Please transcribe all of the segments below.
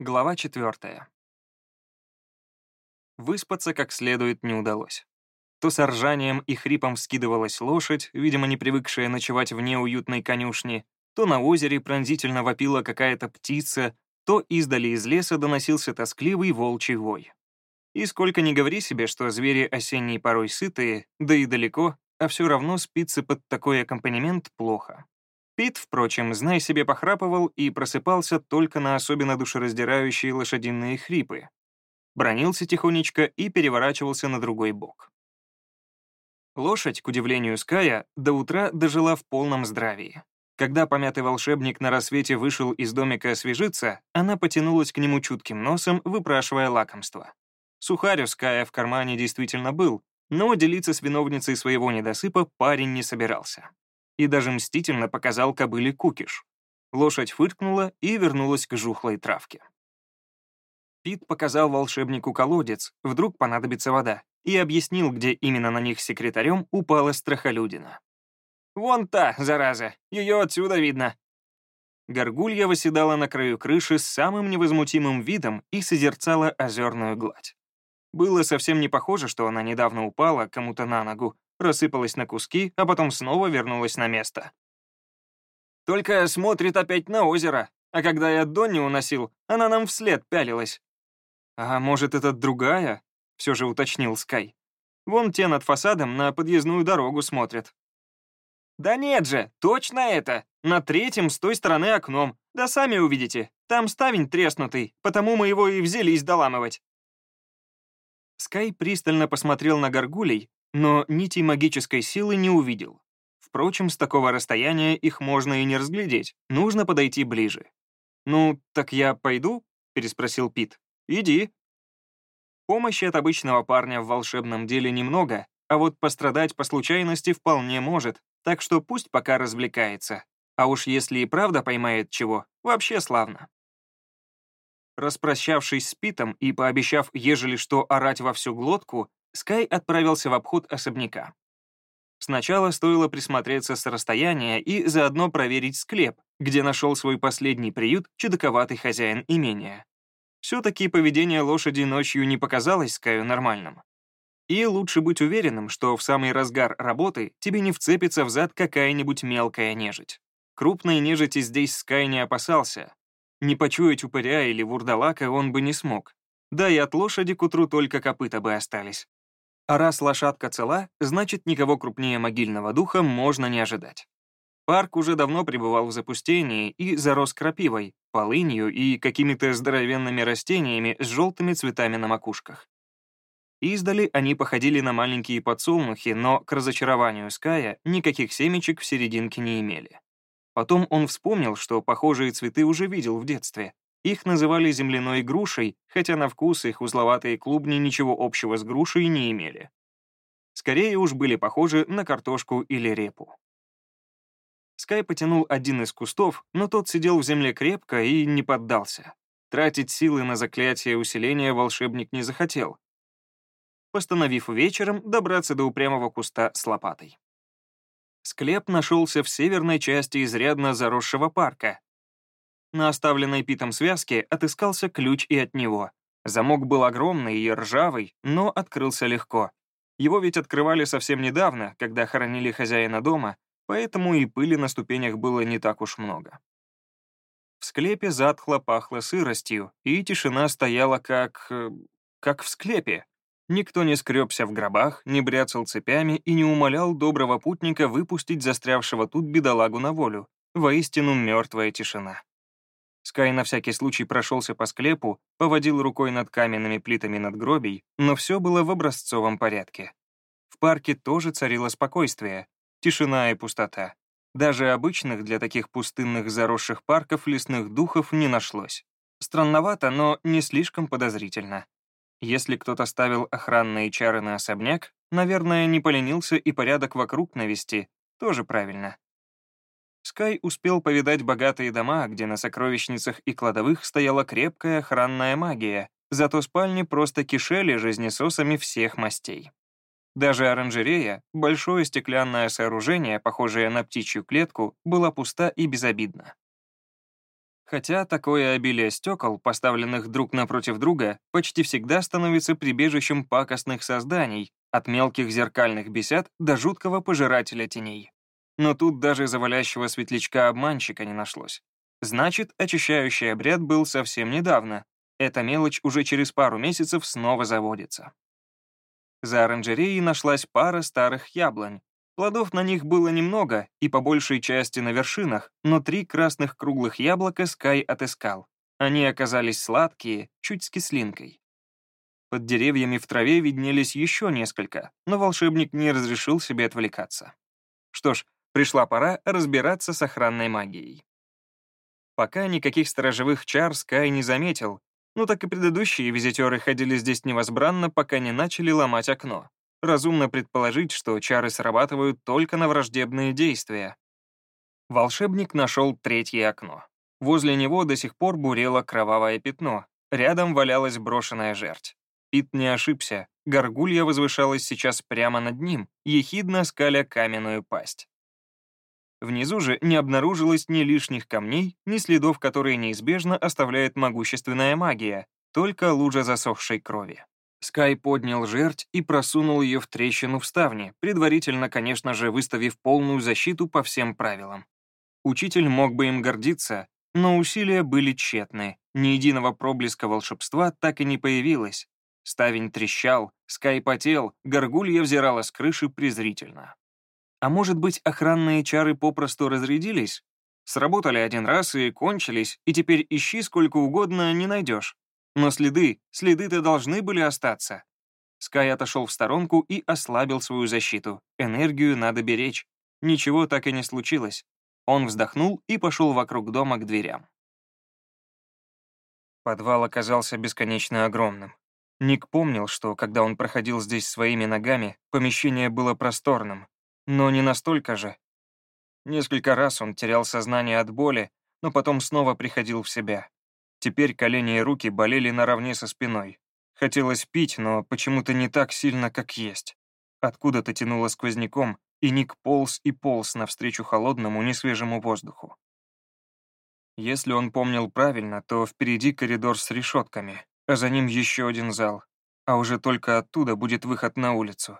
Глава четвертая. Выспаться как следует не удалось. То с ржанием и хрипом скидывалась лошадь, видимо, не привыкшая ночевать вне уютной конюшни, то на озере пронзительно вопила какая-то птица, то издали из леса доносился тоскливый волчий вой. И сколько ни говори себе, что звери осенние порой сытые, да и далеко, а все равно спится под такой аккомпанемент плохо. Пит, впрочем, знай себе, похрапывал и просыпался только на особенно душераздирающие лошадиные хрипы. Бронился тихонечко и переворачивался на другой бок. Лошадь, к удивлению Ская, до утра дожила в полном здравии. Когда помятый волшебник на рассвете вышел из домика освежиться, она потянулась к нему чутким носом, выпрашивая лакомство. Сухарь у Ская в кармане действительно был, но делиться с виновницей своего недосыпа парень не собирался и даже мстительно показал кобыле кукиш. Лошадь фыркнула и вернулась к жухлой травке. Пит показал волшебнику колодец, вдруг понадобится вода, и объяснил, где именно на них секретарем упала страхолюдина. «Вон та, зараза, ее отсюда видно». Горгулья восседала на краю крыши с самым невозмутимым видом и созерцала озерную гладь. Было совсем не похоже, что она недавно упала кому-то на ногу, рассыпалась на куски, а потом снова вернулась на место. Только смотрит опять на озеро, а когда я Донни уносил, она нам вслед пялилась. «А может, это другая?» — все же уточнил Скай. «Вон те над фасадом на подъездную дорогу смотрят». «Да нет же, точно это! На третьем с той стороны окном. Да сами увидите, там ставень треснутый, потому мы его и взялись доламывать». Скай пристально посмотрел на горгулей, но нитей магической силы не увидел. Впрочем, с такого расстояния их можно и не разглядеть, нужно подойти ближе. «Ну, так я пойду?» — переспросил Пит. «Иди». Помощи от обычного парня в волшебном деле немного, а вот пострадать по случайности вполне может, так что пусть пока развлекается. А уж если и правда поймает чего, вообще славно. Распрощавшись с Питом и пообещав, ежели что, орать во всю глотку, Скай отправился в обход особняка. Сначала стоило присмотреться с расстояния и заодно проверить склеп, где нашел свой последний приют чудаковатый хозяин имения. Все-таки поведение лошади ночью не показалось Скаю нормальным. И лучше быть уверенным, что в самый разгар работы тебе не вцепится в зад какая-нибудь мелкая нежить. Крупной нежити здесь Скай не опасался. Не почуять упыря или вурдалака он бы не смог. Да и от лошади к утру только копыта бы остались. А раз лошадка цела, значит, никого крупнее могильного духа можно не ожидать. Парк уже давно пребывал в запустении и зарос крапивой, полынью и какими-то здоровенными растениями с желтыми цветами на макушках. Издали они походили на маленькие подсолнухи, но, к разочарованию Ская, никаких семечек в серединке не имели. Потом он вспомнил, что похожие цветы уже видел в детстве, их называли земляной грушей, хотя на вкус их узловатые клубни ничего общего с грушей не имели. Скорее уж были похожи на картошку или репу. Скай потянул один из кустов, но тот сидел в земле крепко и не поддался. Тратить силы на заклятие усиления волшебник не захотел, постановив вечером добраться до упрямого куста с лопатой. Склеп нашелся в северной части изрядно заросшего парка, на оставленной Питом связке отыскался ключ и от него. Замок был огромный и ржавый, но открылся легко. Его ведь открывали совсем недавно, когда хоронили хозяина дома, поэтому и пыли на ступенях было не так уж много. В склепе затхло пахло сыростью, и тишина стояла как... Э, как в склепе. Никто не скребся в гробах, не бряцал цепями и не умолял доброго путника выпустить застрявшего тут бедолагу на волю. Воистину мертвая тишина. Скай на всякий случай прошелся по склепу, поводил рукой над каменными плитами надгробий, но все было в образцовом порядке. В парке тоже царило спокойствие, тишина и пустота. Даже обычных для таких пустынных заросших парков лесных духов не нашлось. Странновато, но не слишком подозрительно. Если кто-то ставил охранные чары на особняк, наверное, не поленился и порядок вокруг навести, тоже правильно. Скай успел повидать богатые дома, где на сокровищницах и кладовых стояла крепкая охранная магия, зато спальни просто кишели жизнесосами всех мастей. Даже оранжерея, большое стеклянное сооружение, похожее на птичью клетку, была пуста и безобидна. Хотя такое обилие стекол, поставленных друг напротив друга, почти всегда становится прибежищем пакостных созданий, от мелких зеркальных бесед до жуткого пожирателя теней. Но тут даже завалящего светлячка-обманщика не нашлось. Значит, очищающий обряд был совсем недавно. Эта мелочь уже через пару месяцев снова заводится. За оранжереей нашлась пара старых яблонь, Плодов на них было немного, и по большей части на вершинах, но три красных круглых яблока Скай отыскал. Они оказались сладкие, чуть с кислинкой. Под деревьями в траве виднелись еще несколько, но волшебник не разрешил себе отвлекаться. Что ж, пришла пора разбираться с охранной магией. Пока никаких сторожевых чар Скай не заметил, ну так и предыдущие визитеры ходили здесь невозбранно, пока не начали ломать окно. Разумно предположить, что чары срабатывают только на враждебные действия. Волшебник нашел третье окно. Возле него до сих пор бурело кровавое пятно. Рядом валялась брошенная жерть. Пит не ошибся. Горгулья возвышалась сейчас прямо над ним, ехидно скаля каменную пасть. Внизу же не обнаружилось ни лишних камней, ни следов, которые неизбежно оставляет могущественная магия, только лужа засохшей крови. Скай поднял жерть и просунул ее в трещину в ставне, предварительно, конечно же, выставив полную защиту по всем правилам. Учитель мог бы им гордиться, но усилия были тщетны, ни единого проблеска волшебства так и не появилось. Ставень трещал, Скай потел, горгулья взирала с крыши презрительно. А может быть, охранные чары попросту разрядились? Сработали один раз и кончились, и теперь ищи сколько угодно не найдешь. Но следы, следы-то должны были остаться. Скай отошел в сторонку и ослабил свою защиту. Энергию надо беречь. Ничего так и не случилось. Он вздохнул и пошел вокруг дома к дверям. Подвал оказался бесконечно огромным. Ник помнил, что, когда он проходил здесь своими ногами, помещение было просторным, но не настолько же. Несколько раз он терял сознание от боли, но потом снова приходил в себя. Теперь колени и руки болели наравне со спиной. Хотелось пить, но почему-то не так сильно, как есть. Откуда-то тянуло сквозняком, и Ник полз и полз навстречу холодному, несвежему воздуху. Если он помнил правильно, то впереди коридор с решетками, а за ним еще один зал, а уже только оттуда будет выход на улицу.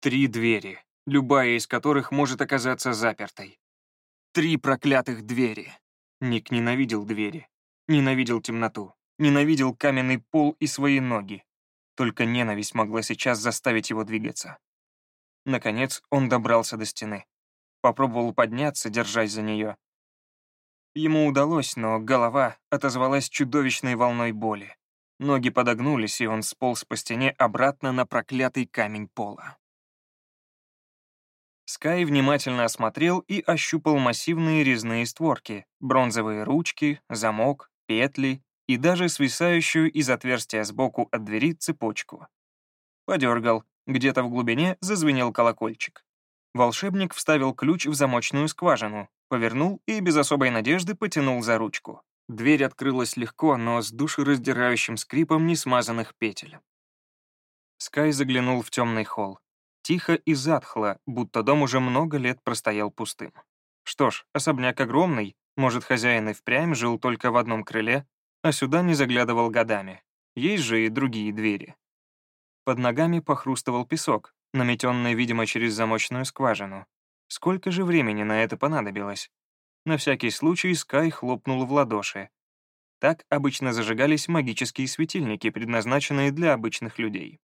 Три двери, любая из которых может оказаться запертой. Три проклятых двери. Ник ненавидел двери. Ненавидел темноту, ненавидел каменный пол и свои ноги. Только ненависть могла сейчас заставить его двигаться. Наконец он добрался до стены. Попробовал подняться, держась за нее. Ему удалось, но голова отозвалась чудовищной волной боли. Ноги подогнулись, и он сполз по стене обратно на проклятый камень пола. Скай внимательно осмотрел и ощупал массивные резные створки, бронзовые ручки, замок, петли и даже свисающую из отверстия сбоку от двери цепочку. Подергал, где-то в глубине зазвенел колокольчик. Волшебник вставил ключ в замочную скважину, повернул и без особой надежды потянул за ручку. Дверь открылась легко, но с душераздирающим скрипом несмазанных петель. Скай заглянул в темный холл. Тихо и затхло, будто дом уже много лет простоял пустым. Что ж, особняк огромный, может, хозяин и впрямь жил только в одном крыле, а сюда не заглядывал годами. Есть же и другие двери. Под ногами похрустывал песок, наметенный, видимо, через замочную скважину. Сколько же времени на это понадобилось? На всякий случай Скай хлопнул в ладоши. Так обычно зажигались магические светильники, предназначенные для обычных людей.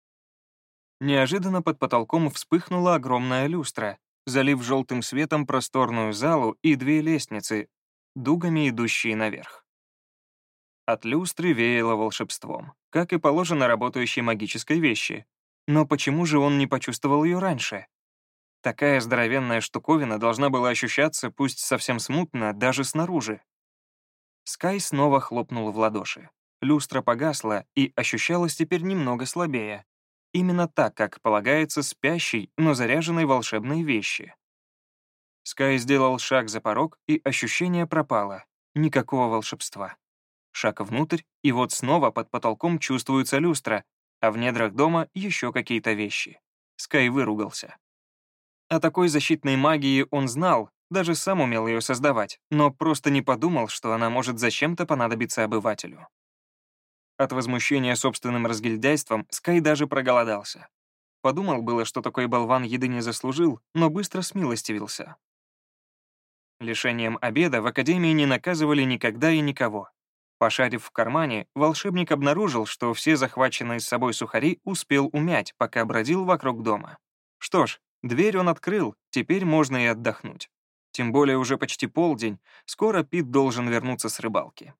Неожиданно под потолком вспыхнула огромная люстра, залив желтым светом просторную залу и две лестницы, дугами идущие наверх. От люстры веяло волшебством, как и положено работающей магической вещи. Но почему же он не почувствовал ее раньше? Такая здоровенная штуковина должна была ощущаться, пусть совсем смутно, даже снаружи. Скай снова хлопнул в ладоши. Люстра погасла и ощущалась теперь немного слабее. Именно так, как полагается спящей, но заряженной волшебной вещи. Скай сделал шаг за порог, и ощущение пропало. Никакого волшебства. Шаг внутрь, и вот снова под потолком чувствуется люстра, а в недрах дома еще какие-то вещи. Скай выругался. О такой защитной магии он знал, даже сам умел ее создавать, но просто не подумал, что она может зачем-то понадобиться обывателю. От возмущения собственным разгильдяйством Скай даже проголодался. Подумал было, что такой болван еды не заслужил, но быстро смилостивился. Лишением обеда в Академии не наказывали никогда и никого. Пошарив в кармане, волшебник обнаружил, что все захваченные с собой сухари успел умять, пока бродил вокруг дома. Что ж, дверь он открыл, теперь можно и отдохнуть. Тем более уже почти полдень, скоро Пит должен вернуться с рыбалки.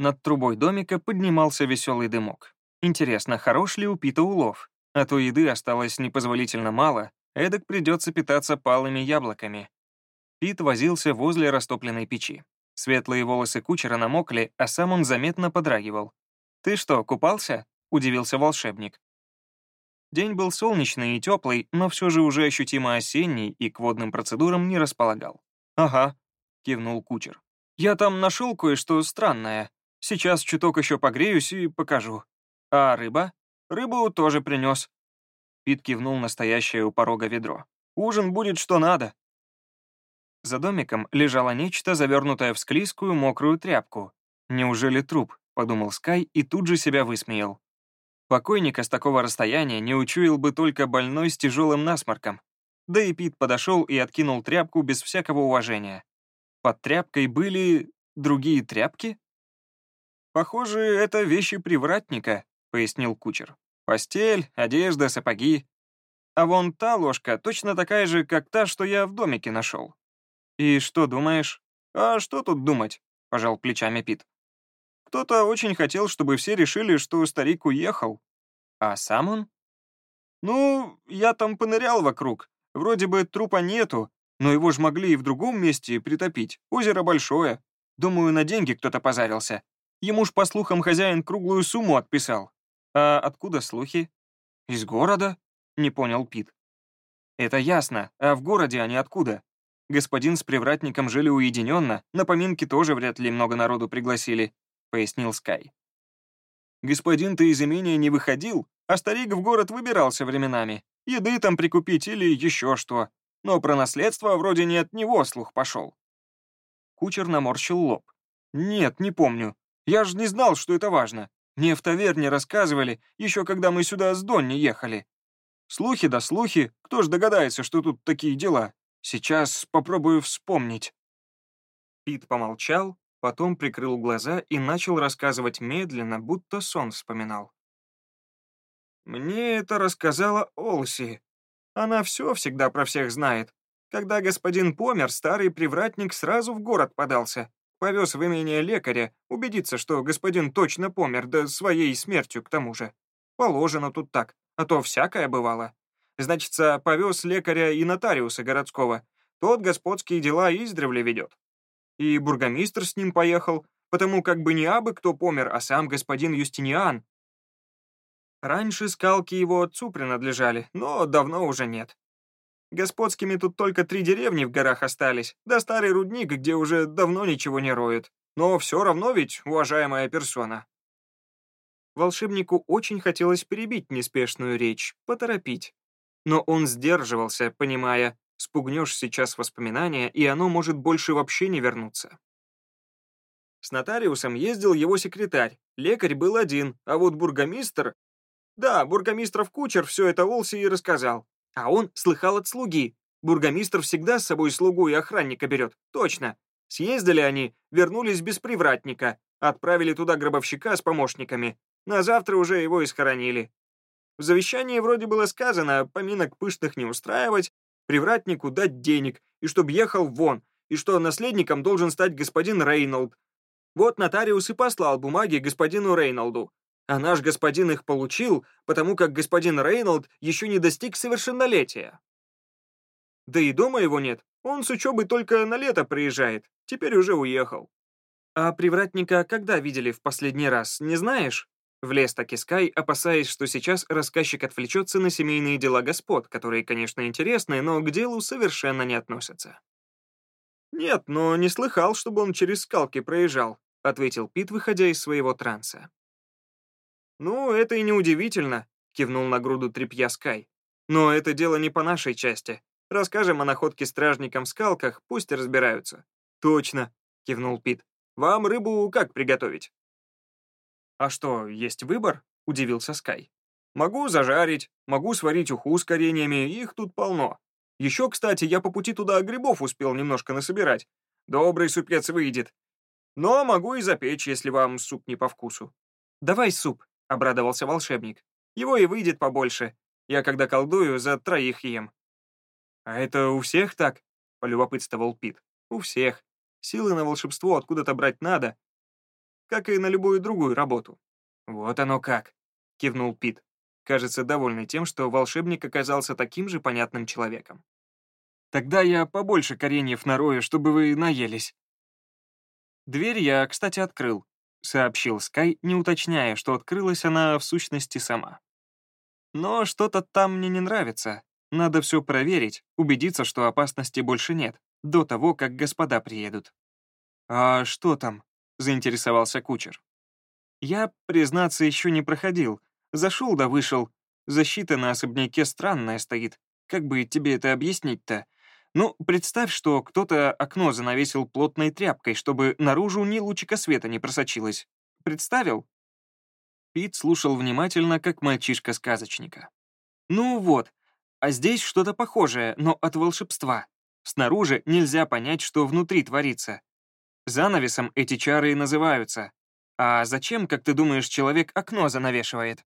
Над трубой домика поднимался веселый дымок. Интересно, хорош ли у Пита улов? А то еды осталось непозволительно мало, эдак придется питаться палыми яблоками. Пит возился возле растопленной печи. Светлые волосы кучера намокли, а сам он заметно подрагивал. «Ты что, купался?» — удивился волшебник. День был солнечный и теплый, но все же уже ощутимо осенний и к водным процедурам не располагал. «Ага», — кивнул кучер. «Я там нашел кое-что странное. Сейчас чуток еще погреюсь и покажу. А рыба? Рыбу тоже принес». Пит кивнул настоящее у порога ведро. «Ужин будет что надо». За домиком лежало нечто, завернутое в склизкую мокрую тряпку. «Неужели труп?» — подумал Скай и тут же себя высмеял. Покойника с такого расстояния не учуял бы только больной с тяжелым насморком. Да и Пит подошел и откинул тряпку без всякого уважения. Под тряпкой были другие тряпки? «Похоже, это вещи привратника», — пояснил кучер. «Постель, одежда, сапоги. А вон та ложка точно такая же, как та, что я в домике нашел. «И что думаешь?» «А что тут думать?» — пожал плечами Пит. «Кто-то очень хотел, чтобы все решили, что старик уехал. А сам он?» «Ну, я там понырял вокруг. Вроде бы трупа нету, но его ж могли и в другом месте притопить. Озеро большое. Думаю, на деньги кто-то позарился. Ему ж, по слухам, хозяин круглую сумму отписал. А откуда слухи? Из города? Не понял Пит. Это ясно, а в городе они откуда? Господин с привратником жили уединенно, на поминки тоже вряд ли много народу пригласили», — пояснил Скай. «Господин-то из имения не выходил, а старик в город выбирался временами. Еды там прикупить или еще что. Но про наследство вроде не от него слух пошел». Кучер наморщил лоб. «Нет, не помню. Я же не знал, что это важно. Мне в таверне рассказывали, еще когда мы сюда с Донни ехали. Слухи да слухи, кто ж догадается, что тут такие дела?» Сейчас попробую вспомнить». Пит помолчал, потом прикрыл глаза и начал рассказывать медленно, будто сон вспоминал. «Мне это рассказала Олси. Она все всегда про всех знает. Когда господин помер, старый привратник сразу в город подался. Повез в имение лекаря, убедиться, что господин точно помер, да своей смертью к тому же. Положено тут так, а то всякое бывало. Значится, повез лекаря и нотариуса городского. Тот господские дела издревле ведет. И бургомистр с ним поехал, потому как бы не абы кто помер, а сам господин Юстиниан. Раньше скалки его отцу принадлежали, но давно уже нет. Господскими тут только три деревни в горах остались, да старый рудник, где уже давно ничего не роют. Но все равно ведь уважаемая персона. Волшебнику очень хотелось перебить неспешную речь, поторопить. Но он сдерживался, понимая, спугнешь сейчас воспоминания, и оно может больше вообще не вернуться. С нотариусом ездил его секретарь, лекарь был один, а вот бургомистр... Да, бургомистров кучер все это Олси и рассказал. А он слыхал от слуги. Бургомистр всегда с собой слугу и охранника берет, точно. Съездили они, вернулись без привратника, отправили туда гробовщика с помощниками. На завтра уже его и схоронили. В завещании вроде было сказано, поминок пышных не устраивать, привратнику дать денег, и чтоб ехал вон, и что наследником должен стать господин Рейнолд. Вот нотариус и послал бумаги господину Рейнолду. А наш господин их получил, потому как господин Рейнолд еще не достиг совершеннолетия. Да и дома его нет, он с учебы только на лето приезжает, теперь уже уехал. А привратника когда видели в последний раз, не знаешь? Влез таки Скай, опасаясь, что сейчас рассказчик отвлечется на семейные дела господ, которые, конечно, интересны, но к делу совершенно не относятся. «Нет, но не слыхал, чтобы он через скалки проезжал», — ответил Пит, выходя из своего транса. «Ну, это и не удивительно», — кивнул на груду тряпья Скай. «Но это дело не по нашей части. Расскажем о находке стражникам в скалках, пусть разбираются». «Точно», — кивнул Пит. «Вам рыбу как приготовить?» «А что, есть выбор?» — удивился Скай. «Могу зажарить, могу сварить уху с кореньями, их тут полно. Еще, кстати, я по пути туда грибов успел немножко насобирать. Добрый супец выйдет. Но могу и запечь, если вам суп не по вкусу». «Давай суп», — обрадовался волшебник. «Его и выйдет побольше. Я, когда колдую, за троих ем». «А это у всех так?» — полюбопытствовал Пит. «У всех. Силы на волшебство откуда-то брать надо, как и на любую другую работу». «Вот оно как», — кивнул Пит, кажется, довольный тем, что волшебник оказался таким же понятным человеком. «Тогда я побольше кореньев нарою, чтобы вы наелись». «Дверь я, кстати, открыл», — сообщил Скай, не уточняя, что открылась она в сущности сама. «Но что-то там мне не нравится. Надо все проверить, убедиться, что опасности больше нет, до того, как господа приедут. «А что там?» — заинтересовался кучер. «Я, признаться, еще не проходил. Зашел да вышел. Защита на особняке странная стоит. Как бы тебе это объяснить-то? Ну, представь, что кто-то окно занавесил плотной тряпкой, чтобы наружу ни лучика света не просочилось. Представил?» Пит слушал внимательно, как мальчишка-сказочника. «Ну вот, а здесь что-то похожее, но от волшебства. Снаружи нельзя понять, что внутри творится. Занавесом эти чары и называются. А зачем, как ты думаешь, человек окно занавешивает?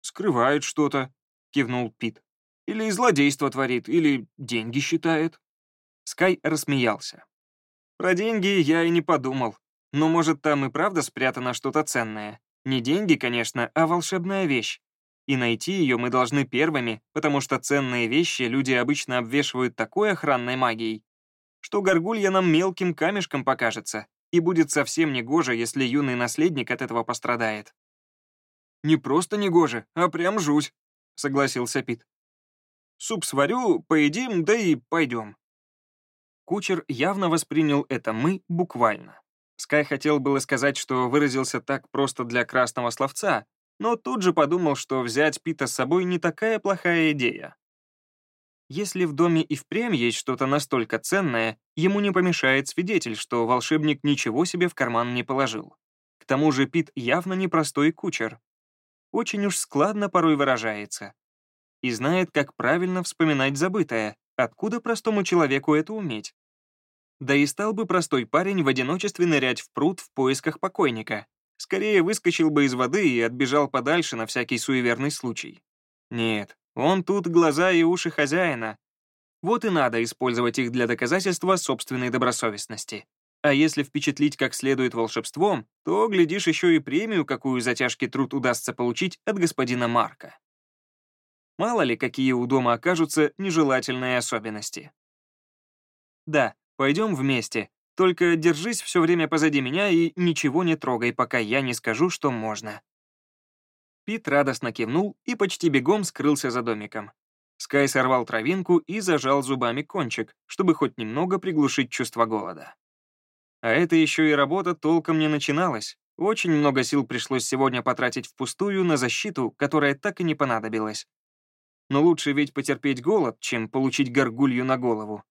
«Скрывает что-то», — кивнул Пит. «Или злодейство творит, или деньги считает». Скай рассмеялся. «Про деньги я и не подумал. Но, может, там и правда спрятано что-то ценное. Не деньги, конечно, а волшебная вещь. И найти ее мы должны первыми, потому что ценные вещи люди обычно обвешивают такой охранной магией, что горгулья нам мелким камешком покажется, и будет совсем негоже, если юный наследник от этого пострадает. «Не просто негоже, а прям жуть», — согласился Пит. «Суп сварю, поедим, да и пойдем». Кучер явно воспринял это «мы» буквально. Скай хотел было сказать, что выразился так просто для красного словца, но тут же подумал, что взять Пита с собой не такая плохая идея. Если в доме и впрямь есть что-то настолько ценное, ему не помешает свидетель, что волшебник ничего себе в карман не положил. К тому же Пит явно непростой кучер. Очень уж складно порой выражается. И знает, как правильно вспоминать забытое, откуда простому человеку это уметь. Да и стал бы простой парень в одиночестве нырять в пруд в поисках покойника, скорее выскочил бы из воды и отбежал подальше на всякий суеверный случай. Нет, он тут глаза и уши хозяина. Вот и надо использовать их для доказательства собственной добросовестности. А если впечатлить как следует волшебством, то, глядишь, еще и премию, какую за тяжкий труд удастся получить от господина Марка. Мало ли, какие у дома окажутся нежелательные особенности. Да, пойдем вместе, только держись все время позади меня и ничего не трогай, пока я не скажу, что можно». Пит радостно кивнул и почти бегом скрылся за домиком. Скай сорвал травинку и зажал зубами кончик, чтобы хоть немного приглушить чувство голода. А это еще и работа толком не начиналась. Очень много сил пришлось сегодня потратить впустую на защиту, которая так и не понадобилась. Но лучше ведь потерпеть голод, чем получить горгулью на голову.